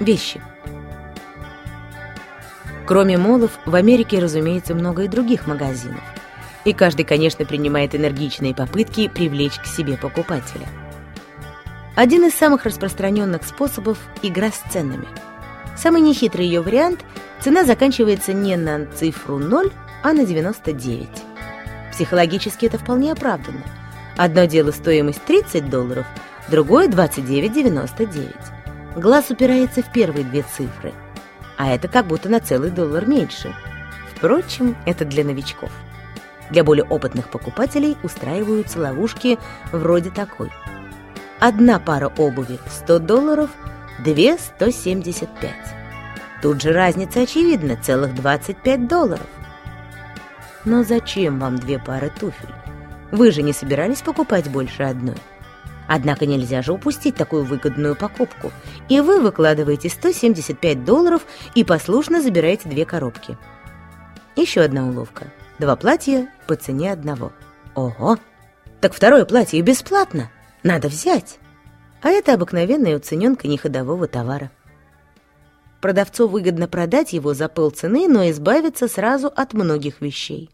Вещи. Кроме молов, в Америке, разумеется, много и других магазинов. И каждый, конечно, принимает энергичные попытки привлечь к себе покупателя. Один из самых распространенных способов – игра с ценами. Самый нехитрый ее вариант – цена заканчивается не на цифру 0, а на 99. Психологически это вполне оправданно. Одно дело стоимость 30 долларов, другое – 29,99. Глаз упирается в первые две цифры, а это как будто на целый доллар меньше. Впрочем, это для новичков. Для более опытных покупателей устраиваются ловушки вроде такой. Одна пара обуви – 100 долларов, две – 175. Тут же разница очевидна – целых 25 долларов. Но зачем вам две пары туфель? Вы же не собирались покупать больше одной. Однако нельзя же упустить такую выгодную покупку. И вы выкладываете 175 долларов и послушно забираете две коробки. Еще одна уловка. Два платья по цене одного. Ого! Так второе платье бесплатно. Надо взять. А это обыкновенная уцененка неходового товара. Продавцу выгодно продать его за полцены, но избавиться сразу от многих вещей.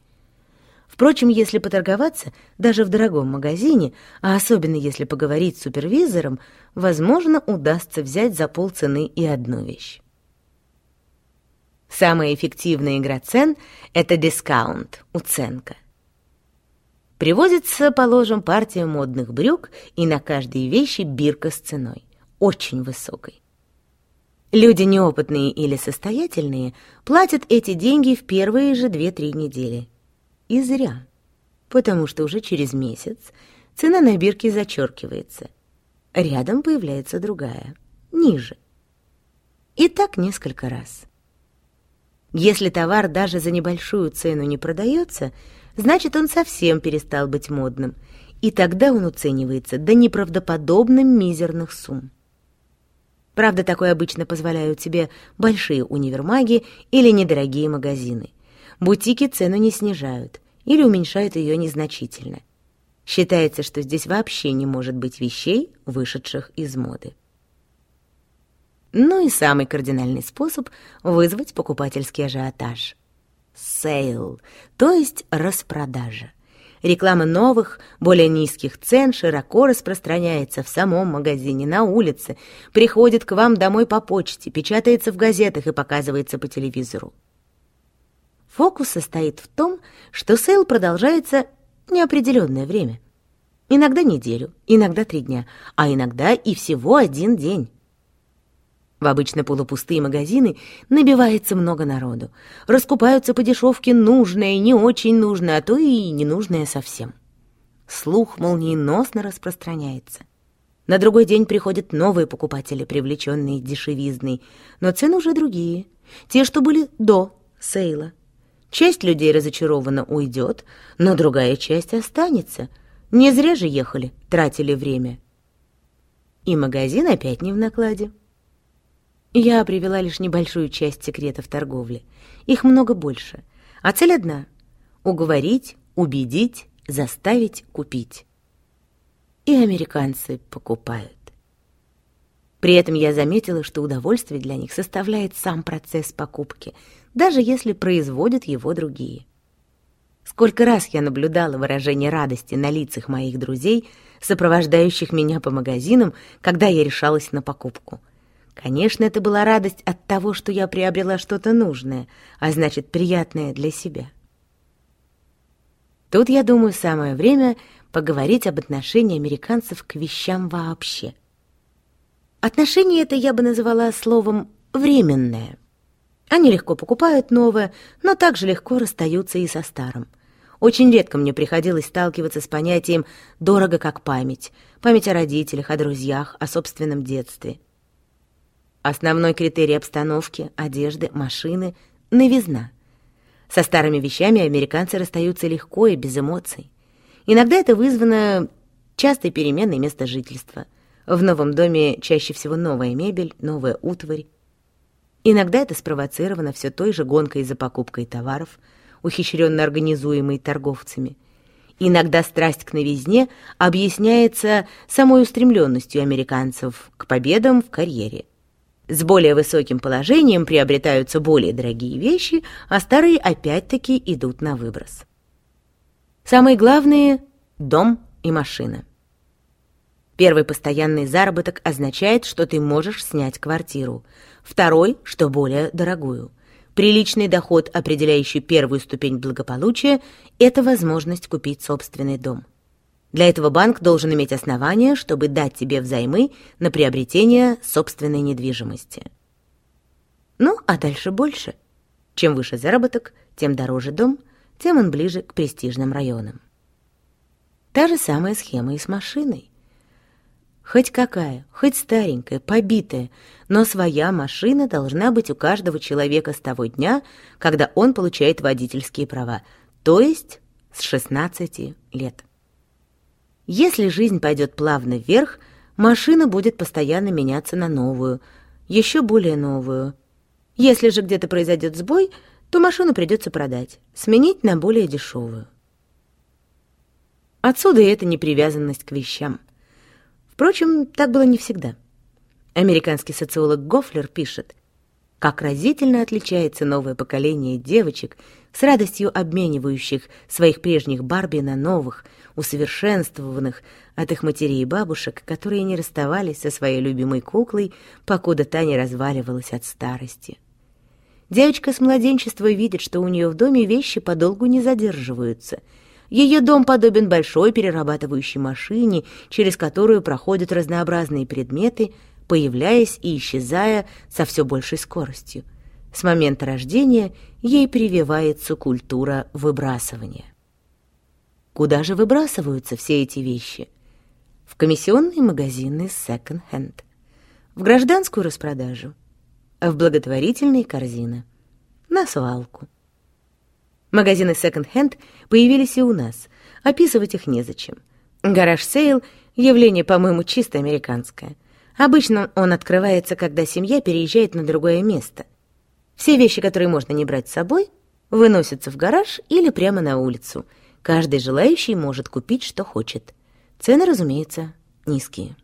Впрочем, если поторговаться, даже в дорогом магазине, а особенно если поговорить с супервизором, возможно, удастся взять за полцены и одну вещь. Самая эффективная игра цен — это дискаунт, уценка. Привозится, положим, партия модных брюк, и на каждой вещи бирка с ценой, очень высокой. Люди неопытные или состоятельные платят эти деньги в первые же 2-3 недели. И зря, потому что уже через месяц цена на бирке зачеркивается. Рядом появляется другая, ниже. И так несколько раз. Если товар даже за небольшую цену не продается, значит, он совсем перестал быть модным, и тогда он уценивается до неправдоподобно мизерных сумм. Правда, такое обычно позволяют себе большие универмаги или недорогие магазины. Бутики цену не снижают или уменьшают ее незначительно. Считается, что здесь вообще не может быть вещей, вышедших из моды. Ну и самый кардинальный способ вызвать покупательский ажиотаж. Сейл, то есть распродажа. Реклама новых, более низких цен широко распространяется в самом магазине, на улице, приходит к вам домой по почте, печатается в газетах и показывается по телевизору. Фокус состоит в том, что сейл продолжается неопределенное время. Иногда неделю, иногда три дня, а иногда и всего один день. В обычно полупустые магазины набивается много народу. Раскупаются по дешевке нужное, не очень нужное, а то и ненужное совсем. Слух молниеносно распространяется. На другой день приходят новые покупатели, привлеченные дешевизной, но цены уже другие, те, что были до сейла. Часть людей разочарованно уйдет, но другая часть останется. Не зря же ехали, тратили время. И магазин опять не в накладе. Я привела лишь небольшую часть секретов торговли. Их много больше. А цель одна — уговорить, убедить, заставить купить. И американцы покупают. При этом я заметила, что удовольствие для них составляет сам процесс покупки, даже если производят его другие. Сколько раз я наблюдала выражение радости на лицах моих друзей, сопровождающих меня по магазинам, когда я решалась на покупку. Конечно, это была радость от того, что я приобрела что-то нужное, а значит, приятное для себя. Тут, я думаю, самое время поговорить об отношении американцев к вещам вообще. Отношение это я бы назвала словом «временное». Они легко покупают новое, но также легко расстаются и со старым. Очень редко мне приходилось сталкиваться с понятием «дорого как память», память о родителях, о друзьях, о собственном детстве. Основной критерий обстановки, одежды, машины — новизна. Со старыми вещами американцы расстаются легко и без эмоций. Иногда это вызвано частой переменой места жительства — в новом доме чаще всего новая мебель, новая утварь. Иногда это спровоцировано все той же гонкой за покупкой товаров, ухищренно организуемой торговцами. Иногда страсть к новизне объясняется самой устремленностью американцев к победам в карьере. С более высоким положением приобретаются более дорогие вещи, а старые опять-таки идут на выброс. Самые главные – дом и машина. Первый постоянный заработок означает, что ты можешь снять квартиру. Второй, что более дорогую. Приличный доход, определяющий первую ступень благополучия, это возможность купить собственный дом. Для этого банк должен иметь основания, чтобы дать тебе взаймы на приобретение собственной недвижимости. Ну, а дальше больше. Чем выше заработок, тем дороже дом, тем он ближе к престижным районам. Та же самая схема и с машиной. Хоть какая, хоть старенькая, побитая, но своя машина должна быть у каждого человека с того дня, когда он получает водительские права, то есть с 16 лет. Если жизнь пойдет плавно вверх, машина будет постоянно меняться на новую, еще более новую. Если же где-то произойдет сбой, то машину придется продать, сменить на более дешевую. Отсюда и эта непривязанность к вещам. Впрочем, так было не всегда. Американский социолог Гофлер пишет, как разительно отличается новое поколение девочек, с радостью обменивающих своих прежних Барби на новых, усовершенствованных от их матерей и бабушек, которые не расставались со своей любимой куклой, покуда та не разваливалась от старости. Девочка с младенчества видит, что у нее в доме вещи подолгу не задерживаются — ее дом подобен большой перерабатывающей машине, через которую проходят разнообразные предметы, появляясь и исчезая со все большей скоростью. С момента рождения ей прививается культура выбрасывания. Куда же выбрасываются все эти вещи? В комиссионные магазины секонд-хенд, в гражданскую распродажу, в благотворительные корзины, на свалку. Магазины секонд-хенд появились и у нас. Описывать их незачем. Гараж-сейл — явление, по-моему, чисто американское. Обычно он открывается, когда семья переезжает на другое место. Все вещи, которые можно не брать с собой, выносятся в гараж или прямо на улицу. Каждый желающий может купить, что хочет. Цены, разумеется, низкие.